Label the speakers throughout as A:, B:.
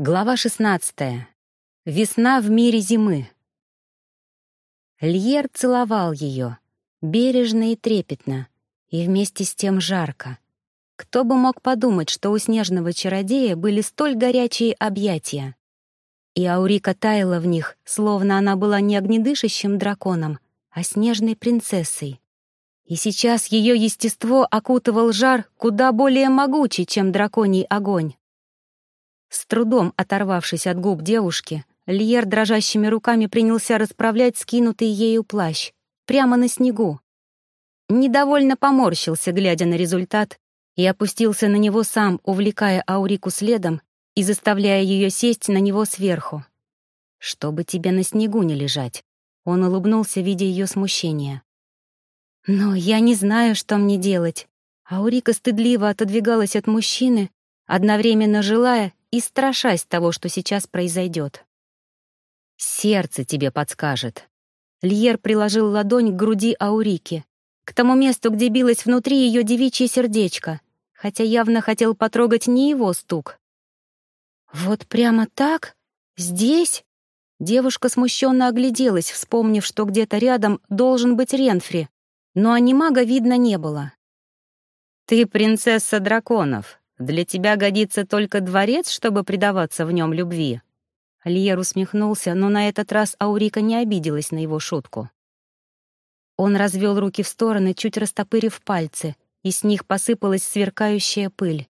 A: Глава 16. Весна в мире зимы. Льер целовал ее, бережно и трепетно, и вместе с тем жарко. Кто бы мог подумать, что у снежного чародея были столь горячие объятия. И Аурика таяла в них, словно она была не огнедышащим драконом, а снежной принцессой. И сейчас ее естество окутывал жар куда более могучий, чем драконий огонь. С трудом оторвавшись от губ девушки, Льер дрожащими руками принялся расправлять скинутый ею плащ, прямо на снегу. Недовольно поморщился, глядя на результат, и опустился на него сам, увлекая Аурику следом и заставляя ее сесть на него сверху. «Чтобы тебе на снегу не лежать», — он улыбнулся, видя ее смущение. «Но я не знаю, что мне делать». Аурика стыдливо отодвигалась от мужчины, одновременно желая и страшась того, что сейчас произойдет. «Сердце тебе подскажет». Льер приложил ладонь к груди Аурики, к тому месту, где билось внутри ее девичье сердечко, хотя явно хотел потрогать не его стук. «Вот прямо так? Здесь?» Девушка смущенно огляделась, вспомнив, что где-то рядом должен быть Ренфри, но анимага видно не было. «Ты принцесса драконов», для тебя годится только дворец, чтобы предаваться в нем любви?» Льер усмехнулся, но на этот раз Аурика не обиделась на его шутку. Он развел руки в стороны, чуть растопырив пальцы, и с них посыпалась сверкающая пыль.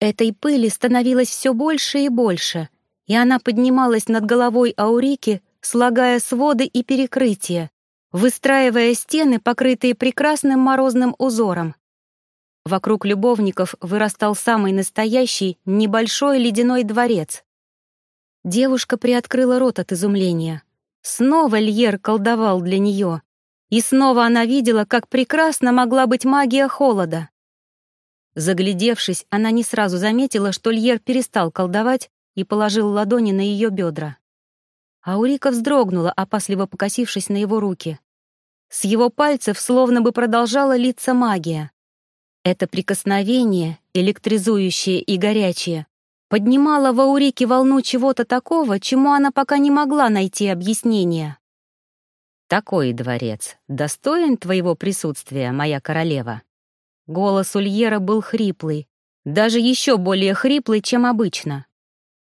A: Этой пыли становилось все больше и больше, и она поднималась над головой Аурики, слагая своды и перекрытия, выстраивая стены, покрытые прекрасным морозным узором. Вокруг любовников вырастал самый настоящий небольшой ледяной дворец. Девушка приоткрыла рот от изумления. Снова Льер колдовал для нее. И снова она видела, как прекрасно могла быть магия холода. Заглядевшись, она не сразу заметила, что Льер перестал колдовать и положил ладони на ее бедра. Аурика вздрогнула, опасливо покосившись на его руки. С его пальцев словно бы продолжала литься магия. Это прикосновение, электризующее и горячее, поднимало в Аурике волну чего-то такого, чему она пока не могла найти объяснение. «Такой дворец достоин твоего присутствия, моя королева?» Голос Ульера был хриплый, даже еще более хриплый, чем обычно.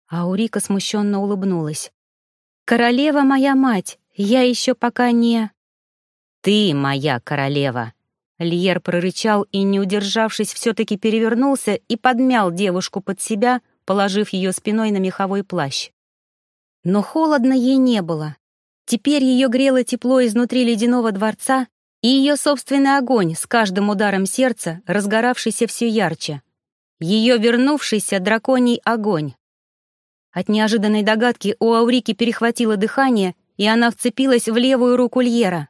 A: Аурика смущенно улыбнулась. «Королева моя мать, я еще пока не...» «Ты моя королева», Льер прорычал и, не удержавшись, все-таки перевернулся и подмял девушку под себя, положив ее спиной на меховой плащ. Но холодно ей не было. Теперь ее грело тепло изнутри ледяного дворца и ее собственный огонь с каждым ударом сердца, разгоравшийся все ярче. Ее вернувшийся драконий огонь. От неожиданной догадки у Аурики перехватило дыхание, и она вцепилась в левую руку Льера.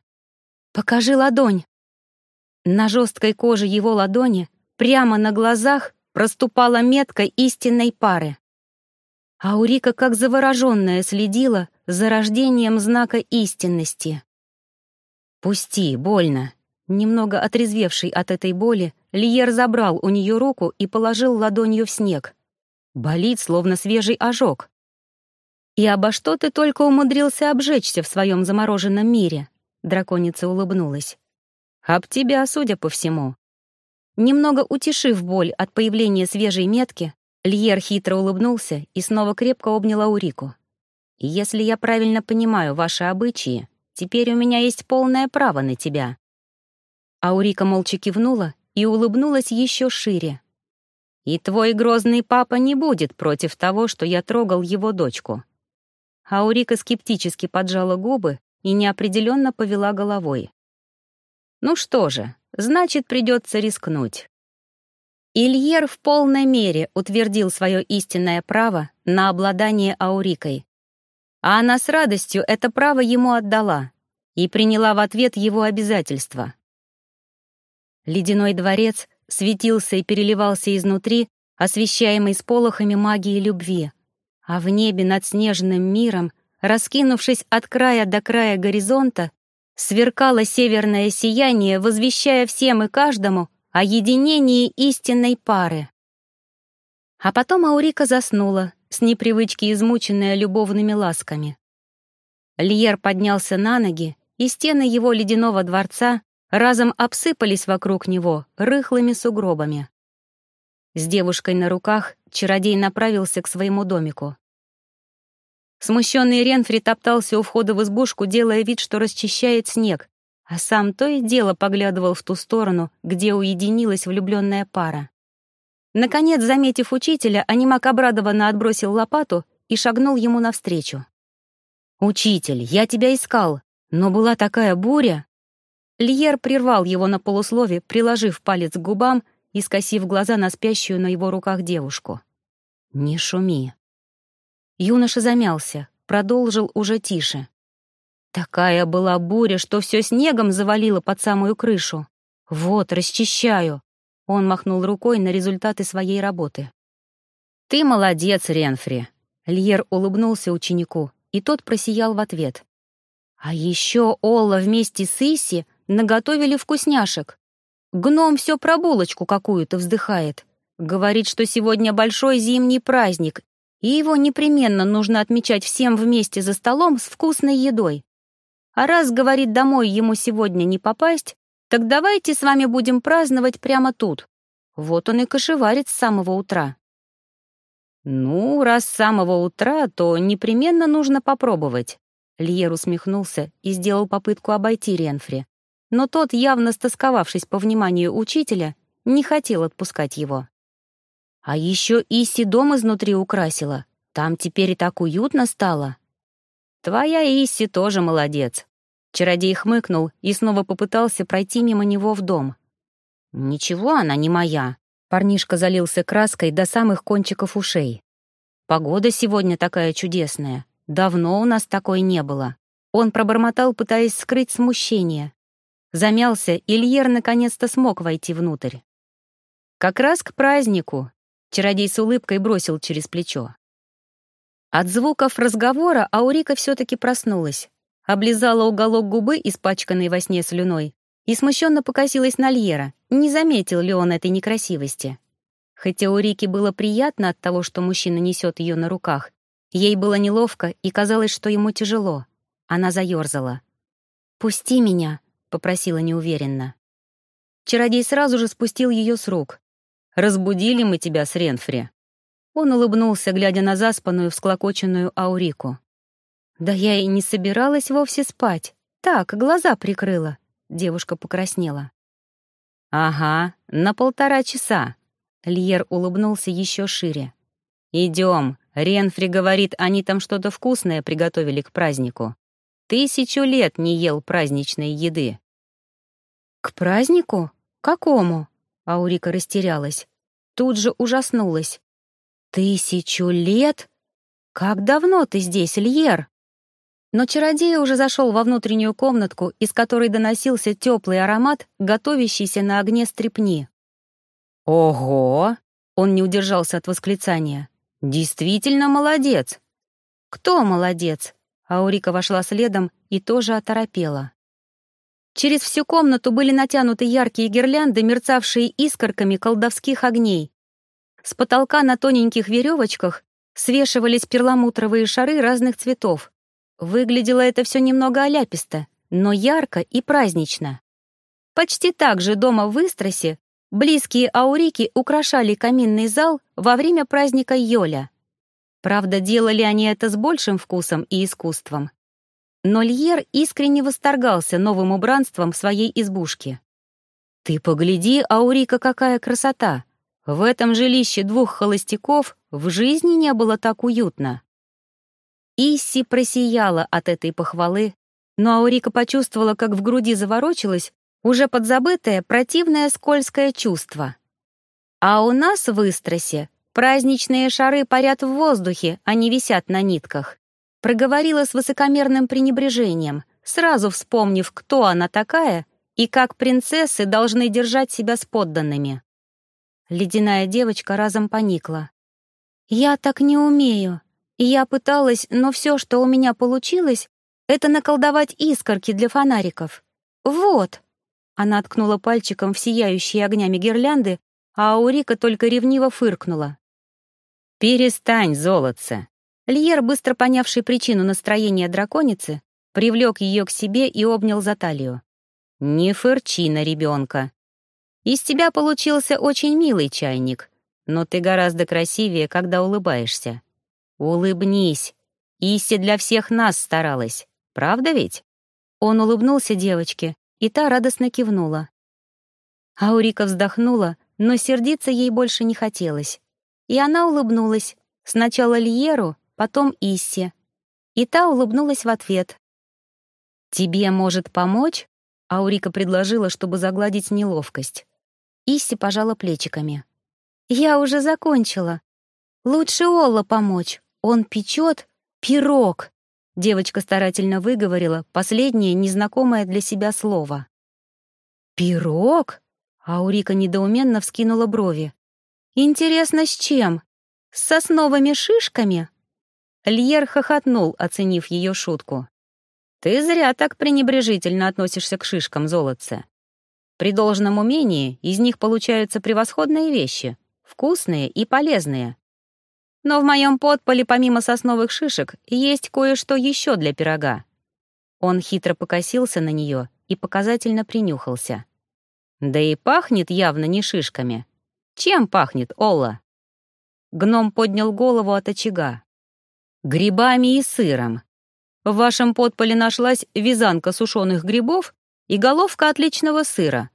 A: «Покажи ладонь!» На жесткой коже его ладони, прямо на глазах, проступала метка истинной пары. Аурика, как завороженная, следила за рождением знака истинности. «Пусти, больно!» Немного отрезвевший от этой боли, Лиер забрал у нее руку и положил ладонью в снег. Болит, словно свежий ожог. «И обо что ты только умудрился обжечься в своем замороженном мире?» Драконица улыбнулась. Об тебя, судя по всему. Немного утешив боль от появления свежей метки, Льер хитро улыбнулся и снова крепко обнял Аурику. «Если я правильно понимаю ваши обычаи, теперь у меня есть полное право на тебя». Аурика молча кивнула и улыбнулась еще шире. «И твой грозный папа не будет против того, что я трогал его дочку». Аурика скептически поджала губы и неопределенно повела головой. Ну что же, значит, придется рискнуть. Ильер в полной мере утвердил свое истинное право на обладание Аурикой. А она с радостью это право ему отдала и приняла в ответ его обязательства. Ледяной дворец светился и переливался изнутри, освещаемый сполохами магии любви, а в небе над снежным миром, раскинувшись от края до края горизонта, Сверкало северное сияние, возвещая всем и каждому о единении истинной пары. А потом Аурика заснула, с непривычки измученная любовными ласками. Льер поднялся на ноги, и стены его ледяного дворца разом обсыпались вокруг него рыхлыми сугробами. С девушкой на руках чародей направился к своему домику. Смущенный Ренфри топтался у входа в избушку, делая вид, что расчищает снег, а сам то и дело поглядывал в ту сторону, где уединилась влюбленная пара. Наконец, заметив учителя, Анимак обрадованно отбросил лопату и шагнул ему навстречу. «Учитель, я тебя искал, но была такая буря!» Льер прервал его на полуслове, приложив палец к губам и скосив глаза на спящую на его руках девушку. «Не шуми». Юноша замялся, продолжил уже тише. Такая была буря, что все снегом завалило под самую крышу. Вот, расчищаю. Он махнул рукой на результаты своей работы. «Ты молодец, Ренфри!» Льер улыбнулся ученику, и тот просиял в ответ. «А еще Олла вместе с Иси наготовили вкусняшек. Гном все про булочку какую-то вздыхает. Говорит, что сегодня большой зимний праздник, и его непременно нужно отмечать всем вместе за столом с вкусной едой. А раз, говорит, домой ему сегодня не попасть, так давайте с вами будем праздновать прямо тут. Вот он и кошеварит с самого утра. Ну, раз с самого утра, то непременно нужно попробовать. Льер усмехнулся и сделал попытку обойти Ренфри но тот, явно стосковавшись по вниманию учителя, не хотел отпускать его. А еще Иси дом изнутри украсила. Там теперь и так уютно стало. Твоя Иси тоже молодец. Чародей хмыкнул и снова попытался пройти мимо него в дом. Ничего она не моя. Парнишка залился краской до самых кончиков ушей. Погода сегодня такая чудесная. Давно у нас такой не было. Он пробормотал, пытаясь скрыть смущение, Замялся, и Льер наконец-то смог войти внутрь. Как раз к празднику. Чародей с улыбкой бросил через плечо. От звуков разговора Аурика все-таки проснулась, облизала уголок губы, испачканной во сне слюной, и смущенно покосилась на Льера, не заметил ли он этой некрасивости. Хотя Аурике было приятно от того, что мужчина несет ее на руках, ей было неловко и казалось, что ему тяжело. Она заерзала. «Пусти меня», попросила неуверенно. Чародей сразу же спустил ее с рук. «Разбудили мы тебя с Ренфри». Он улыбнулся, глядя на заспанную, всклокоченную Аурику. «Да я и не собиралась вовсе спать. Так, глаза прикрыла». Девушка покраснела. «Ага, на полтора часа». Льер улыбнулся еще шире. «Идем. Ренфри говорит, они там что-то вкусное приготовили к празднику. Тысячу лет не ел праздничной еды». «К празднику? Какому?» Аурика растерялась. Тут же ужаснулась. «Тысячу лет? Как давно ты здесь, Льер?» Но чародей уже зашел во внутреннюю комнатку, из которой доносился теплый аромат, готовящийся на огне стрепни. «Ого!» — он не удержался от восклицания. «Действительно молодец!» «Кто молодец?» Аурика вошла следом и тоже оторопела. Через всю комнату были натянуты яркие гирлянды, мерцавшие искорками колдовских огней. С потолка на тоненьких веревочках свешивались перламутровые шары разных цветов. Выглядело это все немного оляписто, но ярко и празднично. Почти так же дома в Истросе близкие аурики украшали каминный зал во время праздника Йоля. Правда, делали они это с большим вкусом и искусством. Но Льер искренне восторгался новым убранством своей избушки. «Ты погляди, Аурика, какая красота! В этом жилище двух холостяков в жизни не было так уютно». Исси просияла от этой похвалы, но Аурика почувствовала, как в груди заворочилось уже подзабытое противное скользкое чувство. А у нас в Истросе праздничные шары парят в воздухе, а не висят на нитках проговорила с высокомерным пренебрежением, сразу вспомнив, кто она такая и как принцессы должны держать себя с подданными. Ледяная девочка разом поникла. «Я так не умею. Я пыталась, но все, что у меня получилось, это наколдовать искорки для фонариков. Вот!» Она ткнула пальчиком в сияющие огнями гирлянды, а Аурика только ревниво фыркнула. «Перестань, золотце!» Льер, быстро понявший причину настроения драконицы, привлек ее к себе и обнял за талию. «Не фырчи на ребенка. Из тебя получился очень милый чайник, но ты гораздо красивее, когда улыбаешься. Улыбнись. Исси для всех нас старалась. Правда ведь?» Он улыбнулся девочке, и та радостно кивнула. Аурика вздохнула, но сердиться ей больше не хотелось. И она улыбнулась. Сначала Льеру, потом Иссе. И та улыбнулась в ответ. «Тебе может помочь?» Аурика предложила, чтобы загладить неловкость. Исси пожала плечиками. «Я уже закончила. Лучше Олла помочь. Он печет пирог». Девочка старательно выговорила последнее незнакомое для себя слово. «Пирог?» Аурика недоуменно вскинула брови. «Интересно, с чем? С сосновыми шишками?» Льер хохотнул, оценив ее шутку. «Ты зря так пренебрежительно относишься к шишкам, золотце. При должном умении из них получаются превосходные вещи, вкусные и полезные. Но в моем подполе помимо сосновых шишек есть кое-что еще для пирога». Он хитро покосился на нее и показательно принюхался. «Да и пахнет явно не шишками. Чем пахнет, Олла?» Гном поднял голову от очага. «Грибами и сыром. В вашем подполе нашлась вязанка сушеных грибов и головка отличного сыра».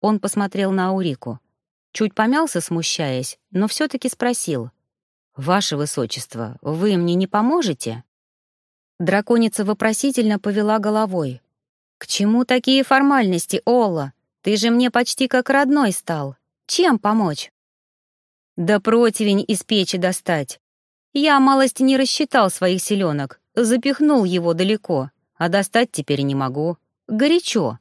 A: Он посмотрел на Аурику. Чуть помялся, смущаясь, но все-таки спросил. «Ваше высочество, вы мне не поможете?» Драконица вопросительно повела головой. «К чему такие формальности, Олла? Ты же мне почти как родной стал. Чем помочь?» «Да противень из печи достать. Я малость не рассчитал своих селенок, запихнул его далеко, а достать теперь не могу. Горячо».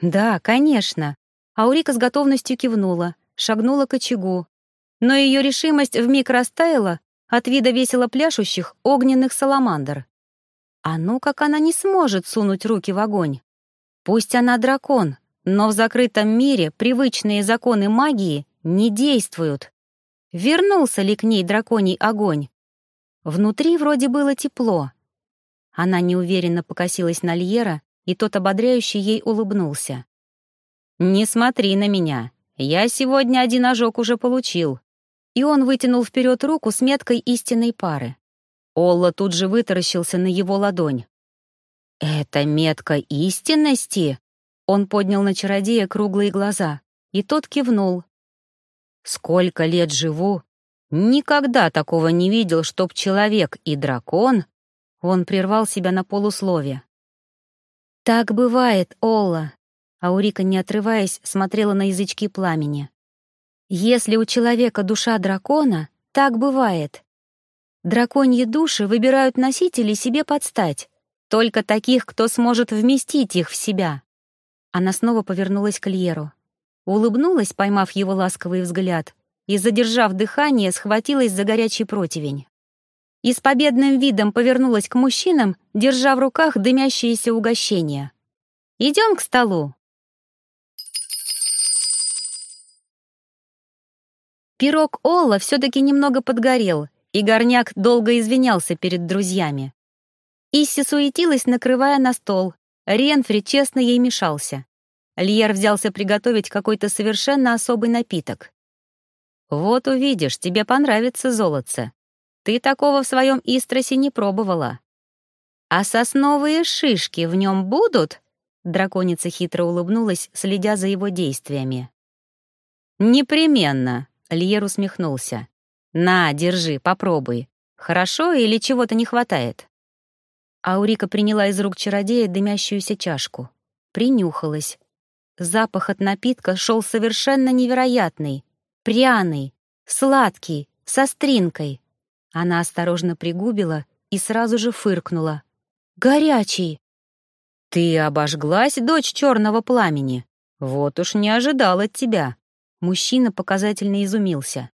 A: «Да, конечно». Аурика с готовностью кивнула, шагнула к очагу. Но ее решимость вмиг растаяла от вида весело пляшущих огненных саламандр. А ну как она не сможет сунуть руки в огонь? Пусть она дракон, но в закрытом мире привычные законы магии не действуют. Вернулся ли к ней драконий огонь? Внутри вроде было тепло. Она неуверенно покосилась на Льера, и тот ободряюще ей улыбнулся. «Не смотри на меня. Я сегодня один ожог уже получил». И он вытянул вперед руку с меткой истинной пары. Олла тут же вытаращился на его ладонь. «Это метка истинности?» Он поднял на чародея круглые глаза, и тот кивнул. «Сколько лет живу, никогда такого не видел, чтоб человек и дракон...» Он прервал себя на полуслове. «Так бывает, Олла», — Аурика, не отрываясь, смотрела на язычки пламени. «Если у человека душа дракона, так бывает. Драконьи души выбирают носителей себе подстать, только таких, кто сможет вместить их в себя. Она снова повернулась к Льеру. Улыбнулась, поймав его ласковый взгляд, и, задержав дыхание, схватилась за горячий противень. И с победным видом повернулась к мужчинам, держа в руках дымящиеся угощения. «Идем к столу». Пирог Олла все-таки немного подгорел, и горняк долго извинялся перед друзьями. Исси суетилась, накрывая на стол, Ренфри честно ей мешался. Льер взялся приготовить какой-то совершенно особый напиток. «Вот увидишь, тебе понравится золотце. Ты такого в своем Истросе не пробовала». «А сосновые шишки в нем будут?» Драконица хитро улыбнулась, следя за его действиями. «Непременно», — Льер усмехнулся. «На, держи, попробуй. Хорошо или чего-то не хватает?» Аурика приняла из рук чародея дымящуюся чашку. Принюхалась. Запах от напитка шел совершенно невероятный. Пряный, сладкий, со стринкой. Она осторожно пригубила и сразу же фыркнула. «Горячий!» «Ты обожглась, дочь черного пламени? Вот уж не ожидал от тебя!» Мужчина показательно изумился.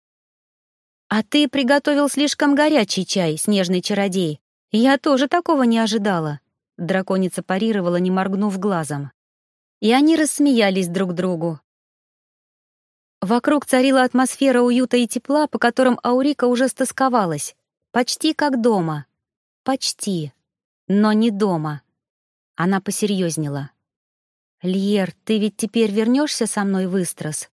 A: «А ты приготовил слишком горячий чай, снежный чародей. «Я тоже такого не ожидала», — драконица парировала, не моргнув глазом. И они рассмеялись друг другу. Вокруг царила атмосфера уюта и тепла, по которым Аурика уже стосковалась. Почти как дома. Почти. Но не дома. Она посерьезнела. «Льер, ты ведь теперь вернешься со мной в Истрос?»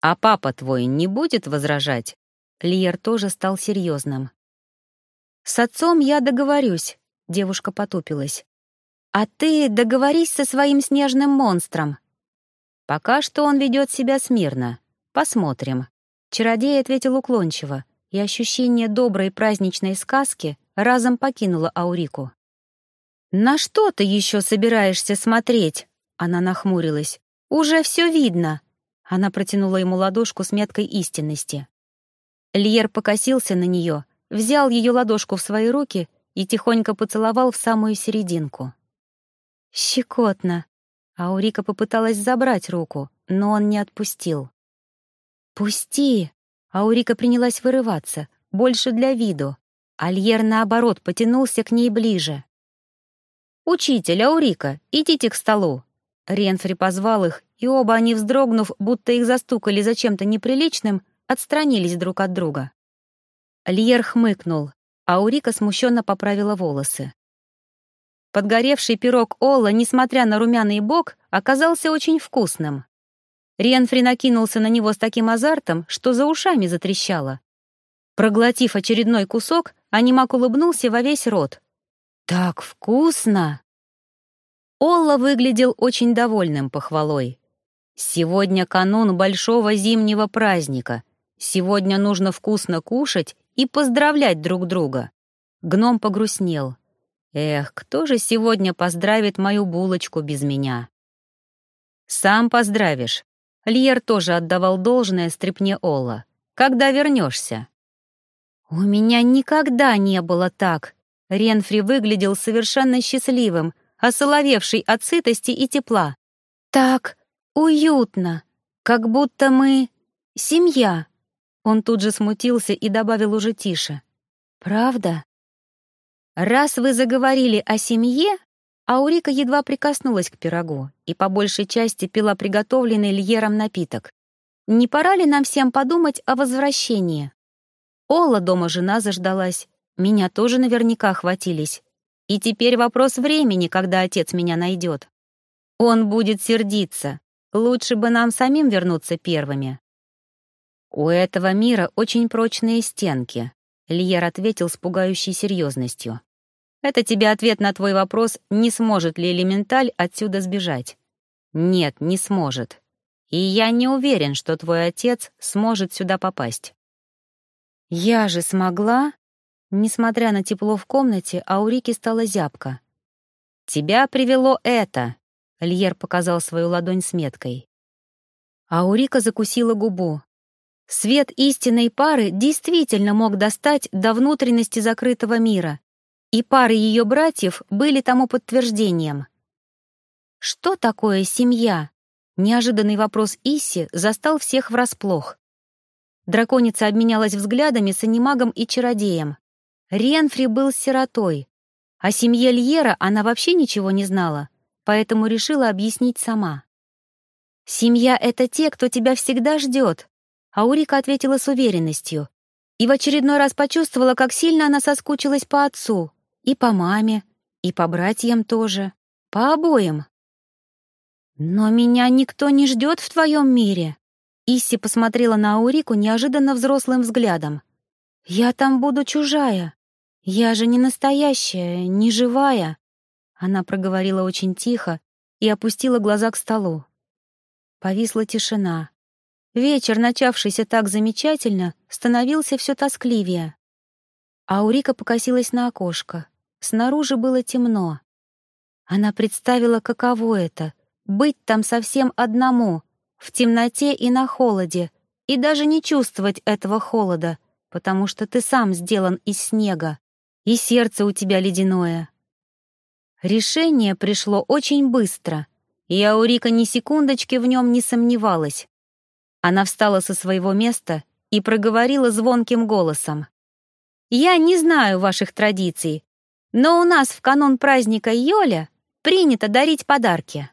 B: «А папа твой не будет возражать?»
A: Льер тоже стал серьезным. «С отцом я договорюсь», — девушка потупилась. «А ты договорись со своим снежным монстром.
B: Пока что он ведет себя смирно. Посмотрим.
A: Чародей ответил уклончиво, и ощущение доброй праздничной сказки разом покинуло Аурику. «На что ты еще собираешься смотреть?» Она нахмурилась. «Уже все видно!» Она протянула ему ладошку с меткой истинности. Льер покосился на нее, взял ее ладошку в свои руки и тихонько поцеловал в самую серединку. «Щекотно», Аурика попыталась забрать руку, но он не отпустил. «Пусти!» Аурика принялась вырываться, больше для виду. Альер, наоборот, потянулся к ней ближе. «Учитель, Аурика, идите к столу!» Ренфри позвал их, и оба они, вздрогнув, будто их застукали за чем-то неприличным, отстранились друг от друга. Льер хмыкнул, Аурика смущенно поправила волосы. Подгоревший пирог Олла, несмотря на румяный бок, оказался очень вкусным. Ренфри накинулся на него с таким азартом, что за ушами затрещало. Проглотив очередной кусок, Анимак улыбнулся во весь рот. «Так вкусно!» Олла выглядел очень довольным похвалой. «Сегодня канун большого зимнего праздника. Сегодня нужно вкусно кушать и поздравлять друг друга». Гном погрустнел. Эх, кто же сегодня поздравит мою булочку без меня? Сам поздравишь. Льер тоже отдавал должное стрепне Олла. Когда вернешься? У меня никогда не было так. Ренфри выглядел совершенно счастливым, осоловевший от сытости и тепла. Так уютно, как будто мы семья. Он тут же смутился и добавил уже тише. Правда? «Раз вы заговорили о семье...» Аурика едва прикоснулась к пирогу и по большей части пила приготовленный Льером напиток. «Не пора ли нам всем подумать о возвращении?» Ола дома жена заждалась, меня тоже наверняка хватились. И теперь вопрос времени, когда отец меня найдет. Он будет сердиться. Лучше бы нам самим вернуться первыми. У этого мира очень прочные стенки. Льер ответил с пугающей серьезностью. «Это тебе ответ на твой вопрос, не сможет ли элементаль отсюда сбежать?» «Нет, не сможет. И я не уверен, что твой отец сможет сюда попасть». «Я же смогла?» Несмотря на тепло в комнате, Аурике стала зябко. «Тебя привело это!» — Льер показал свою ладонь с меткой. Аурика закусила губу. Свет истинной пары действительно мог достать до внутренности закрытого мира, и пары ее братьев были тому подтверждением. «Что такое семья?» Неожиданный вопрос Исси застал всех врасплох. Драконица обменялась взглядами с анимагом и чародеем. Ренфри был сиротой. О семье Льера она вообще ничего не знала, поэтому решила объяснить сама. «Семья — это те, кто тебя всегда ждет, Аурика ответила с уверенностью и в очередной раз почувствовала, как сильно она соскучилась по отцу, и по маме, и по братьям тоже, по обоим. «Но меня никто не ждет в твоем мире», Исси посмотрела на Аурику неожиданно взрослым взглядом. «Я там буду чужая. Я же не настоящая, не живая». Она проговорила очень тихо и опустила глаза к столу. Повисла тишина. Вечер, начавшийся так замечательно, становился все тоскливее. Аурика покосилась на окошко. Снаружи было темно. Она представила, каково это — быть там совсем одному, в темноте и на холоде, и даже не чувствовать этого холода, потому что ты сам сделан из снега, и сердце у тебя ледяное. Решение пришло очень быстро, и Аурика ни секундочки в нем не сомневалась. Она встала со своего места и проговорила звонким голосом. «Я не знаю ваших традиций, но у нас в канун праздника Йоля принято дарить подарки».